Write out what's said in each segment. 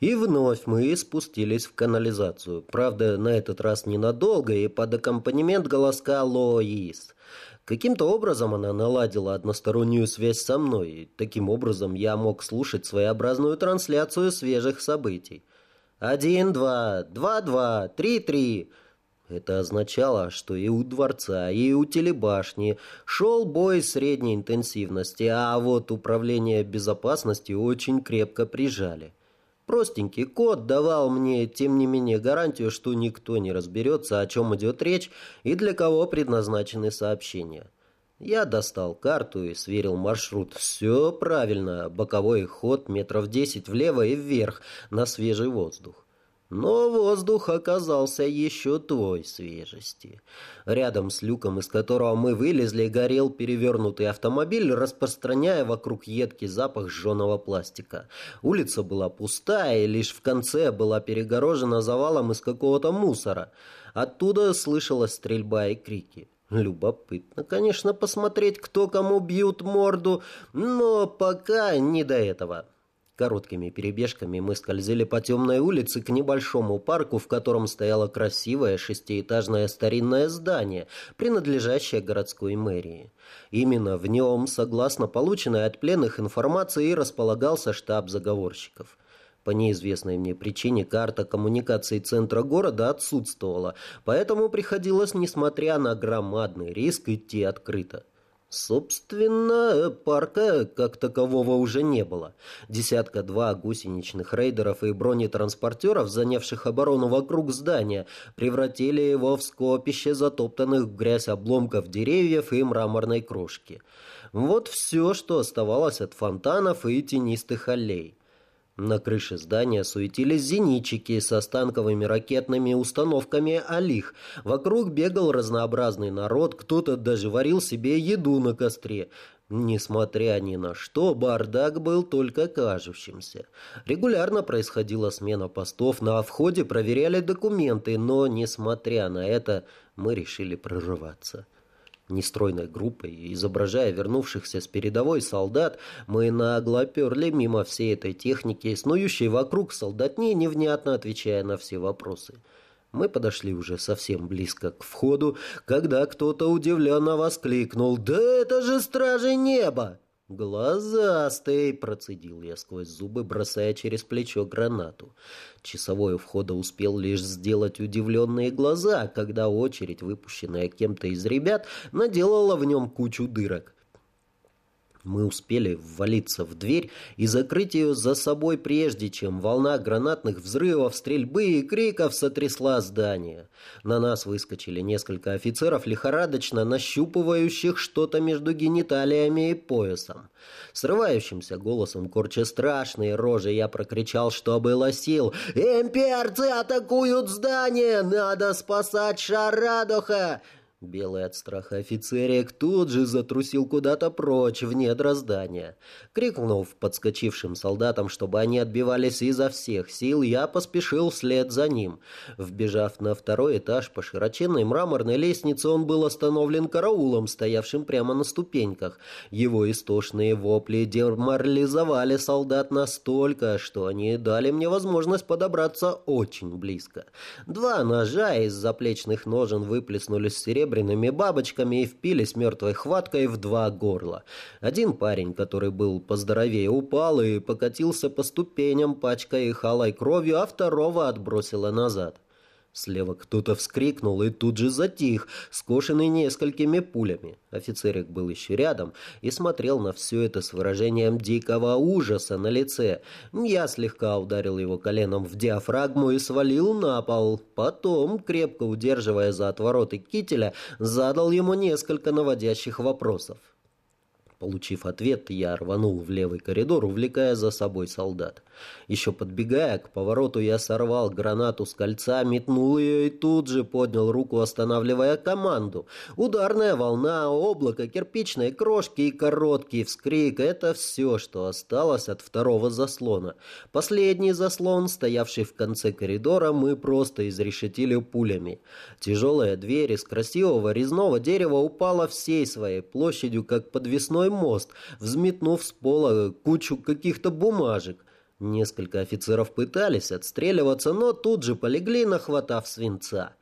И вновь мы спустились в канализацию. Правда, на этот раз ненадолго и под аккомпанемент голоска Лоис. Каким-то образом она наладила одностороннюю связь со мной, и таким образом я мог слушать своеобразную трансляцию свежих событий. «Один, два, два, два, три, три». Это означало, что и у дворца, и у телебашни шел бой средней интенсивности, а вот управление безопасностью очень крепко прижали. Простенький код давал мне, тем не менее, гарантию, что никто не разберется, о чем идет речь и для кого предназначены сообщения. Я достал карту и сверил маршрут. Все правильно, боковой ход метров десять влево и вверх на свежий воздух. Но воздух оказался еще той свежести. Рядом с люком, из которого мы вылезли, горел перевернутый автомобиль, распространяя вокруг едкий запах сжженного пластика. Улица была пустая, и лишь в конце была перегорожена завалом из какого-то мусора. Оттуда слышалась стрельба и крики. Любопытно, конечно, посмотреть, кто кому бьют морду, но пока не до этого. Короткими перебежками мы скользили по темной улице к небольшому парку, в котором стояло красивое шестиэтажное старинное здание, принадлежащее городской мэрии. Именно в нем, согласно полученной от пленных информации, располагался штаб заговорщиков. По неизвестной мне причине карта коммуникаций центра города отсутствовала, поэтому приходилось, несмотря на громадный риск, идти открыто. Собственно, парка как такового уже не было. Десятка-два гусеничных рейдеров и бронетранспортеров, занявших оборону вокруг здания, превратили его в скопище затоптанных в грязь обломков деревьев и мраморной крошки. Вот все, что оставалось от фонтанов и тенистых аллей. На крыше здания суетились зенитчики со станковыми ракетными установками «Алих». Вокруг бегал разнообразный народ, кто-то даже варил себе еду на костре. Несмотря ни на что, бардак был только кажущимся. Регулярно происходила смена постов, на входе проверяли документы, но, несмотря на это, мы решили прорываться. Нестройной группой, изображая вернувшихся с передовой солдат, мы нагло перли мимо всей этой техники, снующей вокруг солдатни, невнятно отвечая на все вопросы. Мы подошли уже совсем близко к входу, когда кто-то удивленно воскликнул «Да это же стражи неба!» «Глазастый!» — процедил я сквозь зубы, бросая через плечо гранату. Часовой у входа успел лишь сделать удивленные глаза, когда очередь, выпущенная кем-то из ребят, наделала в нем кучу дырок. Мы успели ввалиться в дверь и закрыть ее за собой, прежде чем волна гранатных взрывов, стрельбы и криков сотрясла здание. На нас выскочили несколько офицеров, лихорадочно нащупывающих что-то между гениталиями и поясом. Срывающимся голосом, корча страшные рожи, я прокричал, что было сил. «Имперцы атакуют здание! Надо спасать Шарадоха!» Белый от страха офицерик тут же затрусил куда-то прочь в недра здания. Крикнув подскочившим солдатам, чтобы они отбивались изо всех сил, я поспешил вслед за ним. Вбежав на второй этаж по широченной мраморной лестнице, он был остановлен караулом, стоявшим прямо на ступеньках. Его истошные вопли деморализовали солдат настолько, что они дали мне возможность подобраться очень близко. Два ножа из заплечных ножен выплеснулись серебряными серебряными бабочками и впились мертвой хваткой в два горла. Один парень, который был поздоровее, упал и покатился по ступеням, пачкая их алой кровью, а второго отбросило назад. Слева кто-то вскрикнул и тут же затих, скошенный несколькими пулями. Офицерик был еще рядом и смотрел на все это с выражением дикого ужаса на лице. Я слегка ударил его коленом в диафрагму и свалил на пол. Потом, крепко удерживая за отвороты кителя, задал ему несколько наводящих вопросов. Получив ответ, я рванул в левый коридор, увлекая за собой солдат. Еще подбегая к повороту, я сорвал гранату с кольца, метнул ее и тут же поднял руку, останавливая команду. Ударная волна, облако кирпичной крошки и короткий вскрик — это все, что осталось от второго заслона. Последний заслон, стоявший в конце коридора, мы просто изрешетили пулями. Тяжелая дверь из красивого резного дерева упала всей своей площадью, как подвесной мост, взметнув с пола кучу каких-то бумажек. Несколько офицеров пытались отстреливаться, но тут же полегли, нахватав свинца.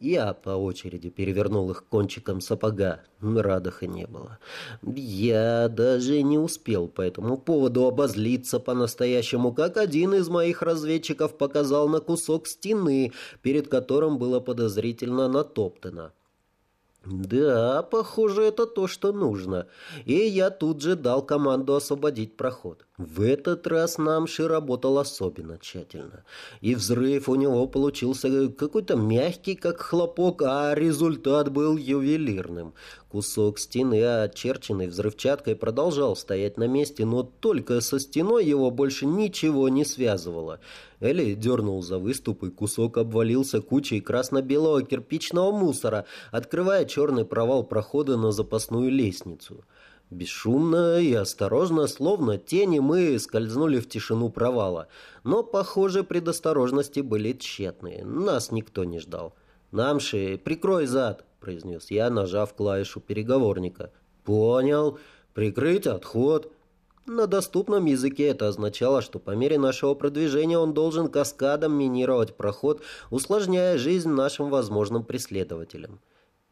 Я по очереди перевернул их кончиком сапога. Радоха не было. Я даже не успел по этому поводу обозлиться по-настоящему, как один из моих разведчиков показал на кусок стены, перед которым было подозрительно натоптано. Да, похоже, это то, что нужно. И я тут же дал команду освободить проход. В этот раз Намши работал особенно тщательно. И взрыв у него получился какой-то мягкий, как хлопок, а результат был ювелирным. Кусок стены, очерченный взрывчаткой, продолжал стоять на месте, но только со стеной его больше ничего не связывало. Элли дернул за выступ, и кусок обвалился кучей красно-белого кирпичного мусора, открывая черный провал прохода на запасную лестницу. Бесшумно и осторожно, словно тени, мы скользнули в тишину провала. Но, похоже, предосторожности были тщетные. Нас никто не ждал. «Намши, прикрой зад!» — произнес я, нажав клавишу переговорника. «Понял. Прикрыть отход». На доступном языке это означало, что по мере нашего продвижения он должен каскадом минировать проход, усложняя жизнь нашим возможным преследователям.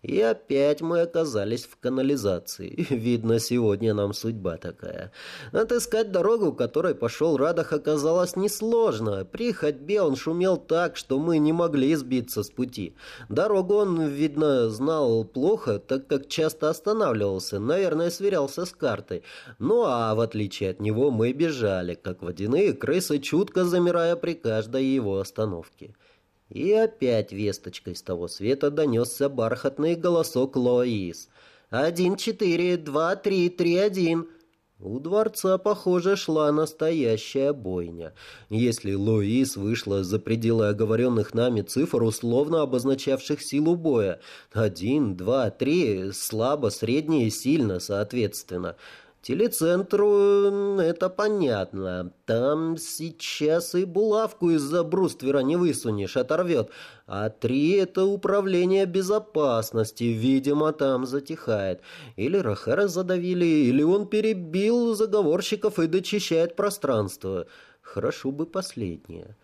И опять мы оказались в канализации. Видно, сегодня нам судьба такая. Отыскать дорогу, которой пошел Радах, оказалось несложно. При ходьбе он шумел так, что мы не могли сбиться с пути. Дорогу он, видно, знал плохо, так как часто останавливался. Наверное, сверялся с картой. Ну а в отличие от него мы бежали, как водяные крысы, чутко замирая при каждой его остановке. И опять весточкой с того света донесся бархатный голосок Лоис. «Один, четыре, два, три, три, один». У дворца, похоже, шла настоящая бойня. Если Лоис вышла за пределы оговоренных нами цифр, условно обозначавших силу боя, один, два, три, слабо, средне и сильно, соответственно – Телецентру это понятно. Там сейчас и булавку из-за бруствера не высунешь, оторвет. А три — это управление безопасности. Видимо, там затихает. Или Рахера задавили, или он перебил заговорщиков и дочищает пространство. Хорошо бы последнее.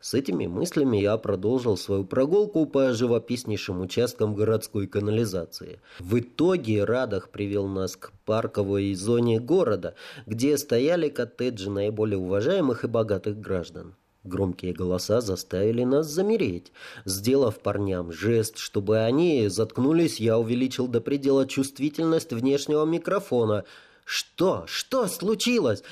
С этими мыслями я продолжил свою прогулку по живописнейшим участкам городской канализации. В итоге Радах привел нас к парковой зоне города, где стояли коттеджи наиболее уважаемых и богатых граждан. Громкие голоса заставили нас замереть. Сделав парням жест, чтобы они заткнулись, я увеличил до предела чувствительность внешнего микрофона. «Что? Что случилось?»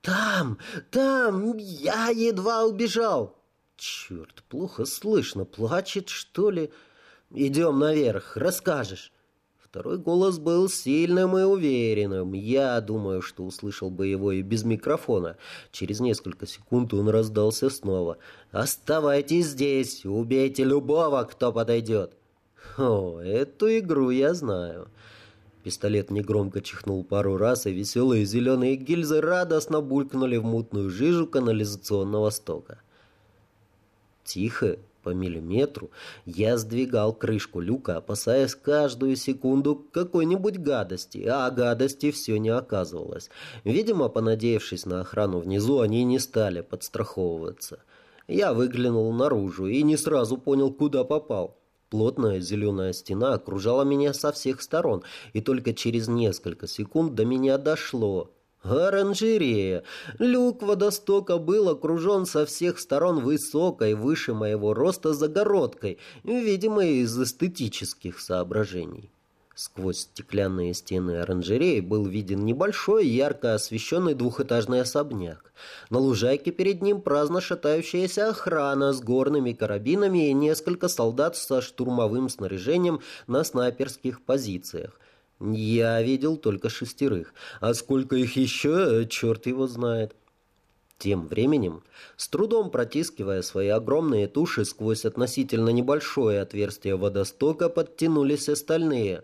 «Там! Там! Я едва убежал!» Черт, плохо слышно. Плачет, что ли? Идем наверх, расскажешь. Второй голос был сильным и уверенным. Я думаю, что услышал бы его и без микрофона. Через несколько секунд он раздался снова. «Оставайтесь здесь, убейте любого, кто подойдет». О, эту игру я знаю. Пистолет негромко чихнул пару раз, и веселые зеленые гильзы радостно булькнули в мутную жижу канализационного стока. Тихо, по миллиметру, я сдвигал крышку люка, опасаясь каждую секунду какой-нибудь гадости, а гадости все не оказывалось. Видимо, понадеявшись на охрану внизу, они не стали подстраховываться. Я выглянул наружу и не сразу понял, куда попал. Плотная зеленая стена окружала меня со всех сторон, и только через несколько секунд до меня дошло. Оранжерея. Люк водостока был окружен со всех сторон высокой, выше моего роста загородкой, видимо, из эстетических соображений. Сквозь стеклянные стены оранжереи был виден небольшой, ярко освещенный двухэтажный особняк. На лужайке перед ним праздно шатающаяся охрана с горными карабинами и несколько солдат со штурмовым снаряжением на снайперских позициях. Я видел только шестерых, а сколько их еще, черт его знает. Тем временем, с трудом протискивая свои огромные туши сквозь относительно небольшое отверстие водостока, подтянулись остальные.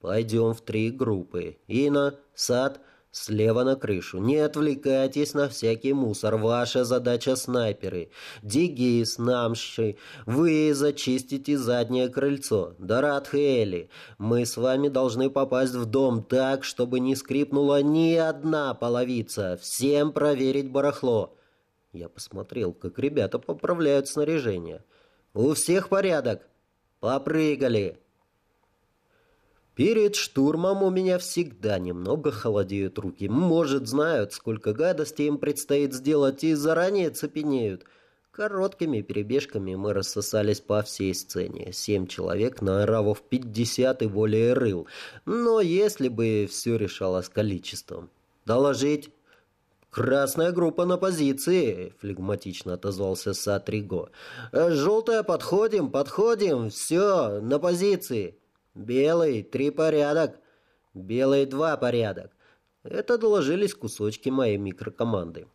«Пойдем в три группы. Ина, Сад, Слева на крышу. Не отвлекайтесь на всякий мусор. Ваша задача снайперы. Дигис, Намши, вы зачистите заднее крыльцо. Дарат Хейли, мы с вами должны попасть в дом так, чтобы не скрипнула ни одна половица. Всем проверить барахло. Я посмотрел, как ребята поправляют снаряжение. «У всех порядок! Попрыгали!» Перед штурмом у меня всегда немного холодеют руки. Может, знают, сколько гадостей им предстоит сделать, и заранее цепенеют. Короткими перебежками мы рассосались по всей сцене. Семь человек на аравов пятьдесят и более рыл. Но если бы все решалось количеством. «Доложить!» «Красная группа на позиции», — флегматично отозвался Сатриго. «Желтая, подходим, подходим, все, на позиции». Белый — три порядок. Белый — два порядок. Это доложились кусочки моей микрокоманды.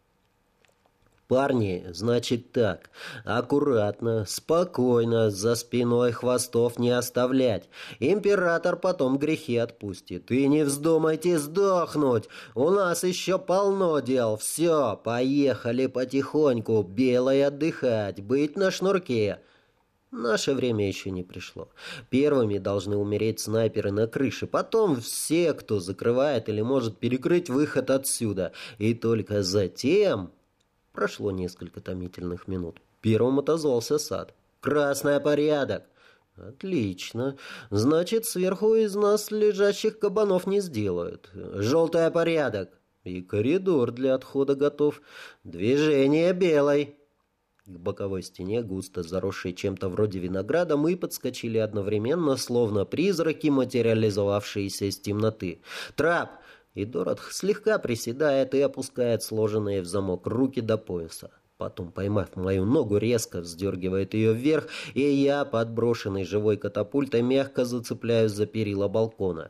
Парни, значит так, аккуратно, спокойно, за спиной хвостов не оставлять. Император потом грехи отпустит. И не вздумайте сдохнуть, у нас еще полно дел. Все, поехали потихоньку, белой отдыхать, быть на шнурке. Наше время еще не пришло. Первыми должны умереть снайперы на крыше, потом все, кто закрывает или может перекрыть выход отсюда. И только затем... Прошло несколько томительных минут. Первым отозвался сад. «Красный порядок!» «Отлично. Значит, сверху из нас лежащих кабанов не сделают. Желтый порядок!» «И коридор для отхода готов. Движение белой!» К боковой стене, густо заросшей чем-то вроде винограда, мы подскочили одновременно, словно призраки, материализовавшиеся из темноты. «Трап!» И Дорот слегка приседает и опускает сложенные в замок руки до пояса. Потом, поймав мою ногу, резко вздергивает ее вверх, и я, подброшенный живой катапультой, мягко зацепляюсь за перила балкона.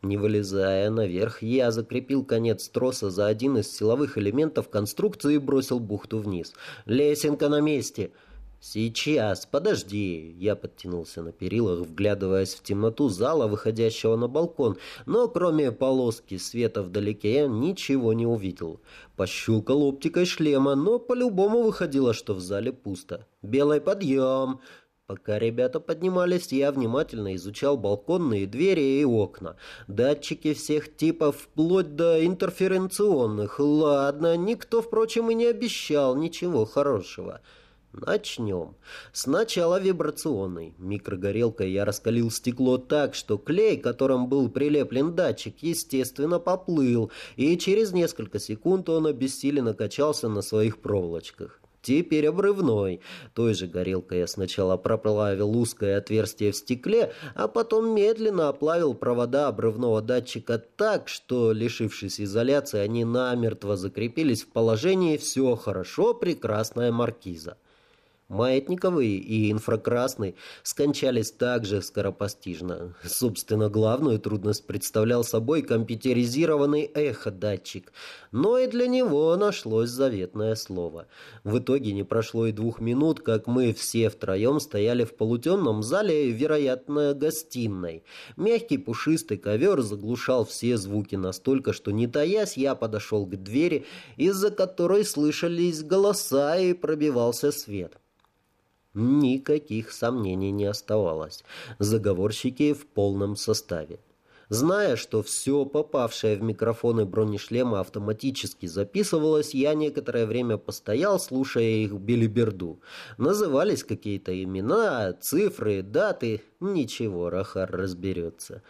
Не вылезая наверх, я закрепил конец троса за один из силовых элементов конструкции и бросил бухту вниз. «Лесенка на месте!» «Сейчас, подожди!» Я подтянулся на перилах, вглядываясь в темноту зала, выходящего на балкон, но кроме полоски света вдалеке я ничего не увидел. Пощупал оптикой шлема, но по-любому выходило, что в зале пусто. «Белый подъем!» Пока ребята поднимались, я внимательно изучал балконные двери и окна. Датчики всех типов, вплоть до интерференционных. Ладно, никто, впрочем, и не обещал ничего хорошего. Начнем. Сначала вибрационный. Микрогорелкой я раскалил стекло так, что клей, которым был прилеплен датчик, естественно, поплыл, и через несколько секунд он обессиленно качался на своих проволочках. Теперь обрывной. Той же горелкой я сначала проплавил узкое отверстие в стекле, а потом медленно оплавил провода обрывного датчика так, что, лишившись изоляции, они намертво закрепились в положении «все хорошо, прекрасная маркиза». Маятниковый и инфракрасный скончались также скоропостижно. Собственно, главную трудность представлял собой компьютеризированный эхо-датчик. Но и для него нашлось заветное слово. В итоге не прошло и двух минут, как мы все втроем стояли в полутемном зале, вероятно, гостиной. Мягкий пушистый ковер заглушал все звуки настолько, что не таясь, я подошел к двери, из-за которой слышались голоса и пробивался свет. Никаких сомнений не оставалось. Заговорщики в полном составе. Зная, что все попавшее в микрофоны бронешлема автоматически записывалось, я некоторое время постоял, слушая их белиберду. Назывались какие-то имена, цифры, даты. Ничего, Рахар разберется.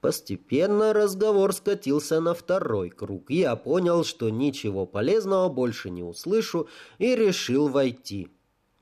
Постепенно разговор скатился на второй круг. Я понял, что ничего полезного больше не услышу и решил войти.